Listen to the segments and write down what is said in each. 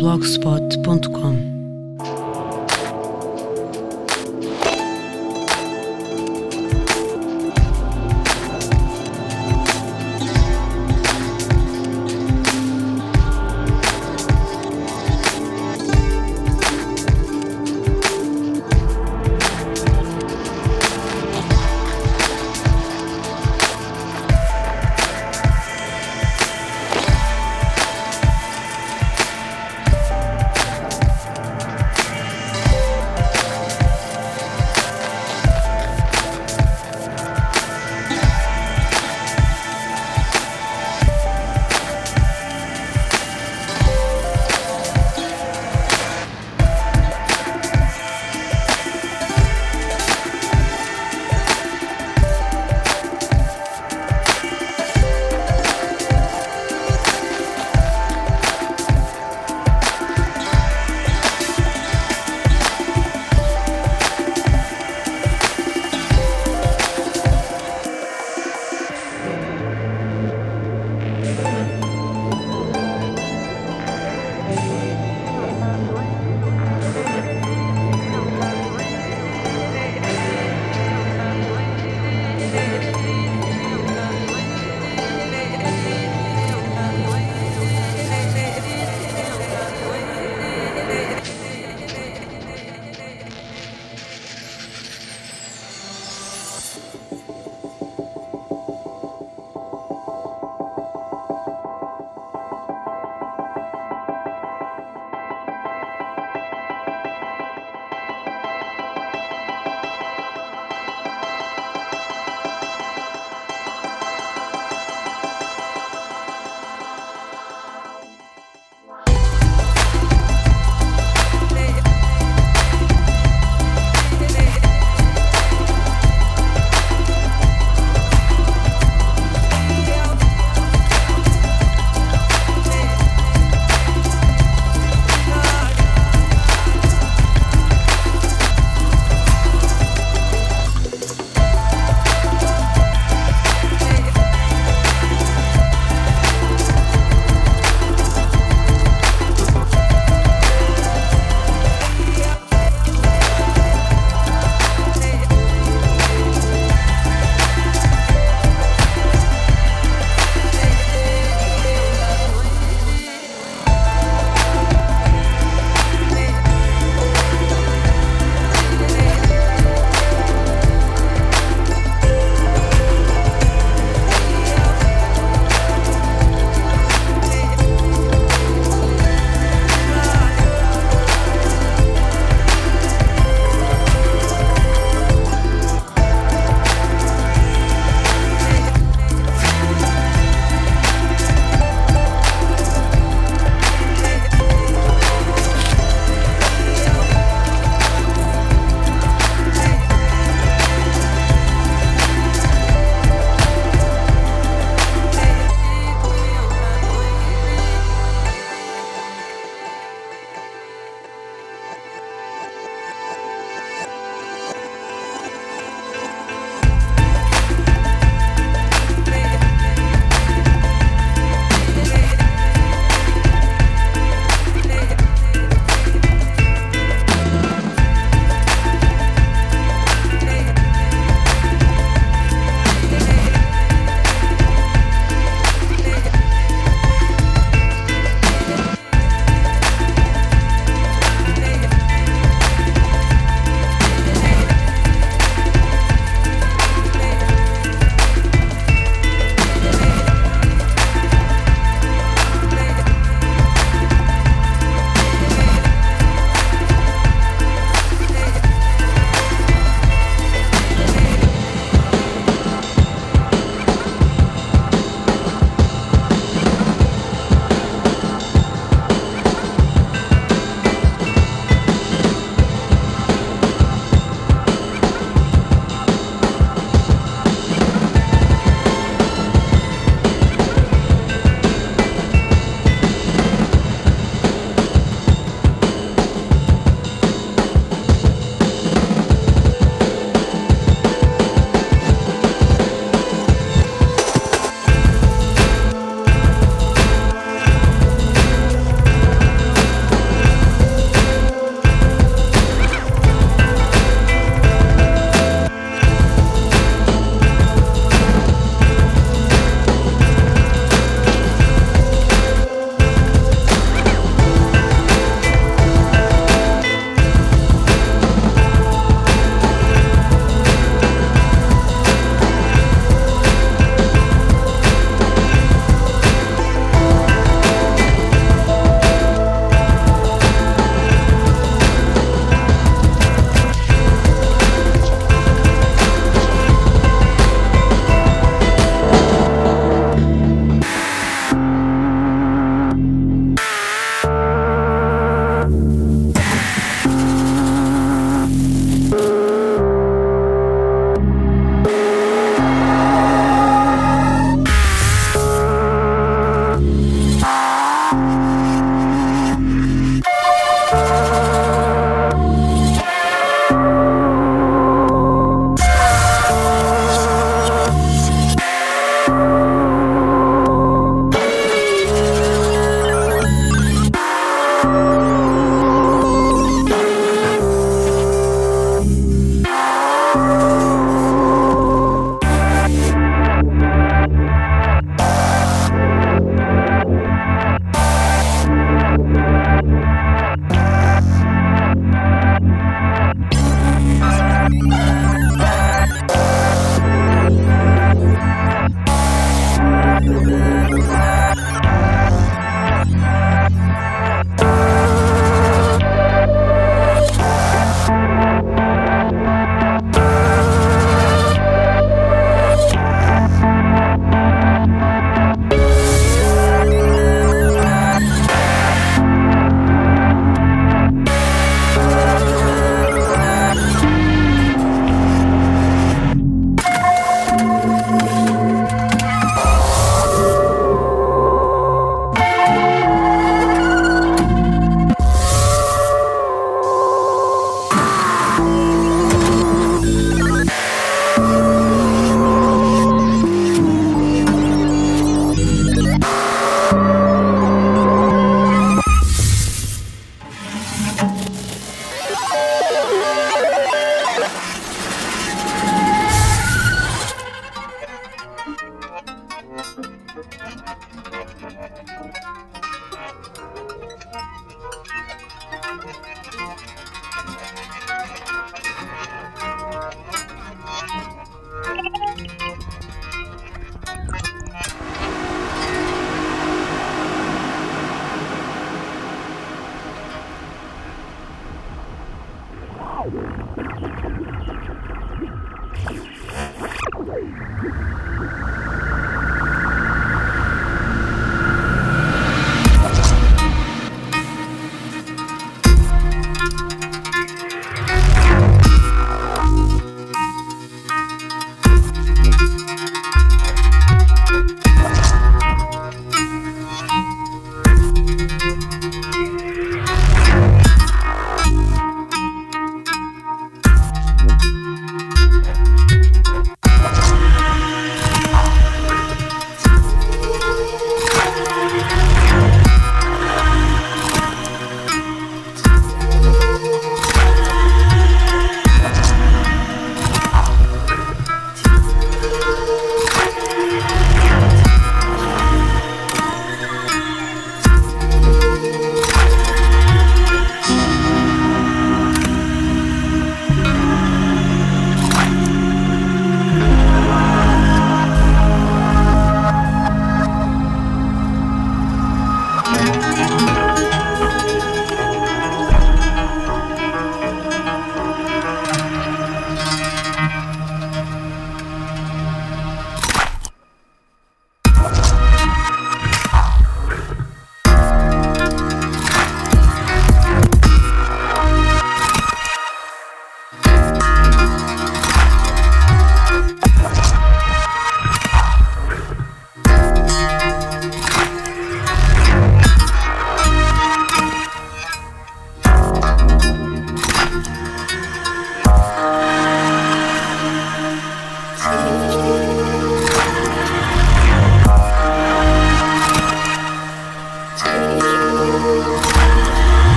blogspot.com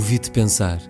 Ouvi-te pensar.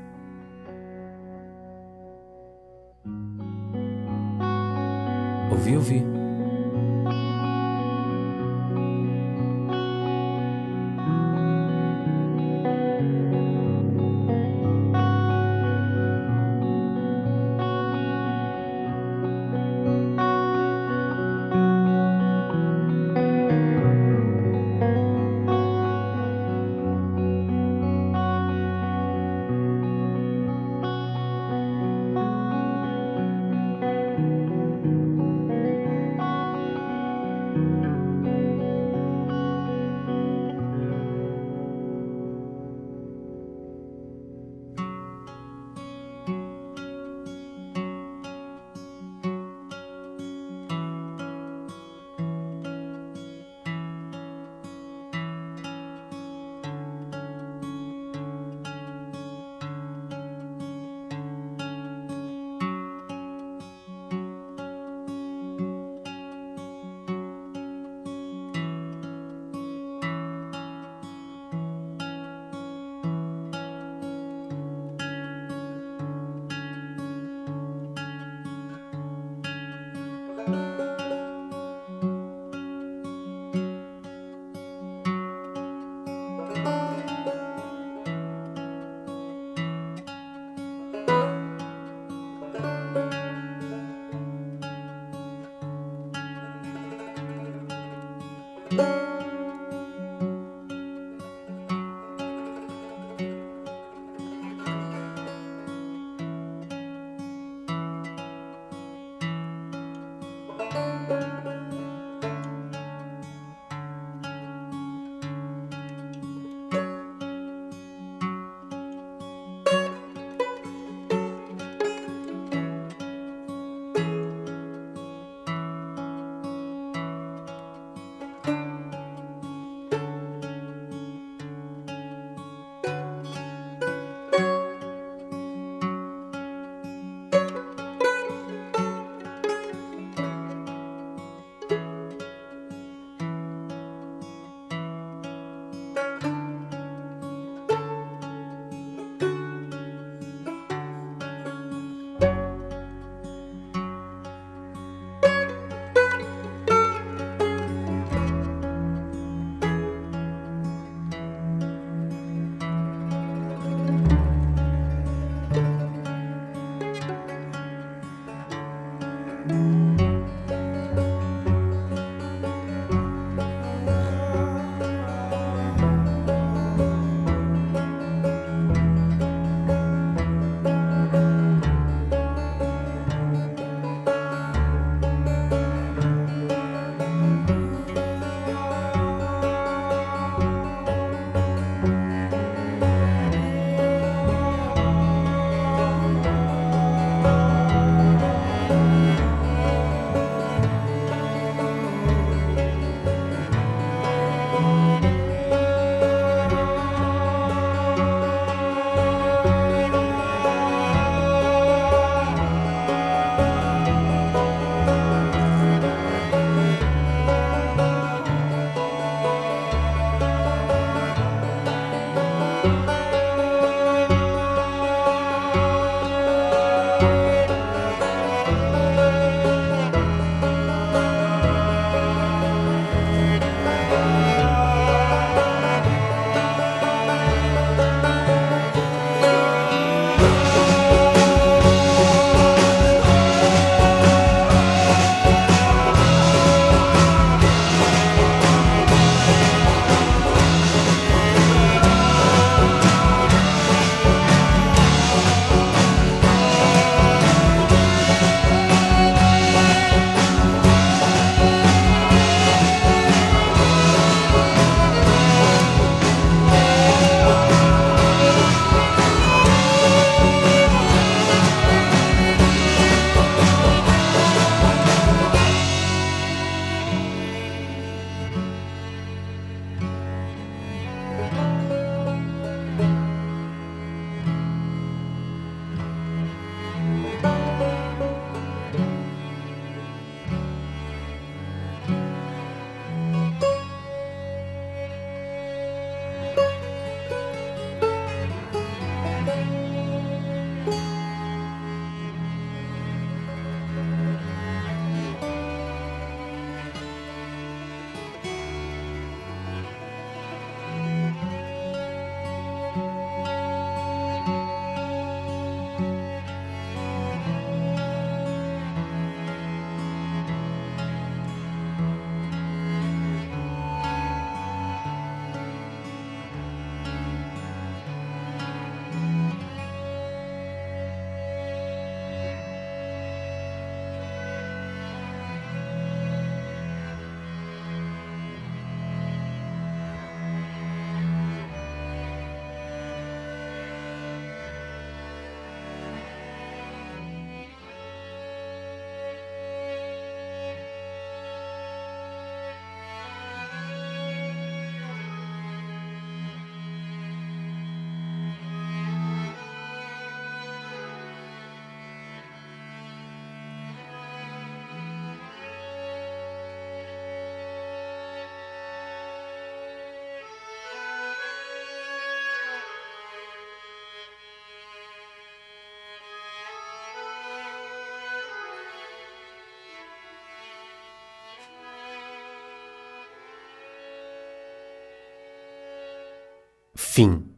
Fim.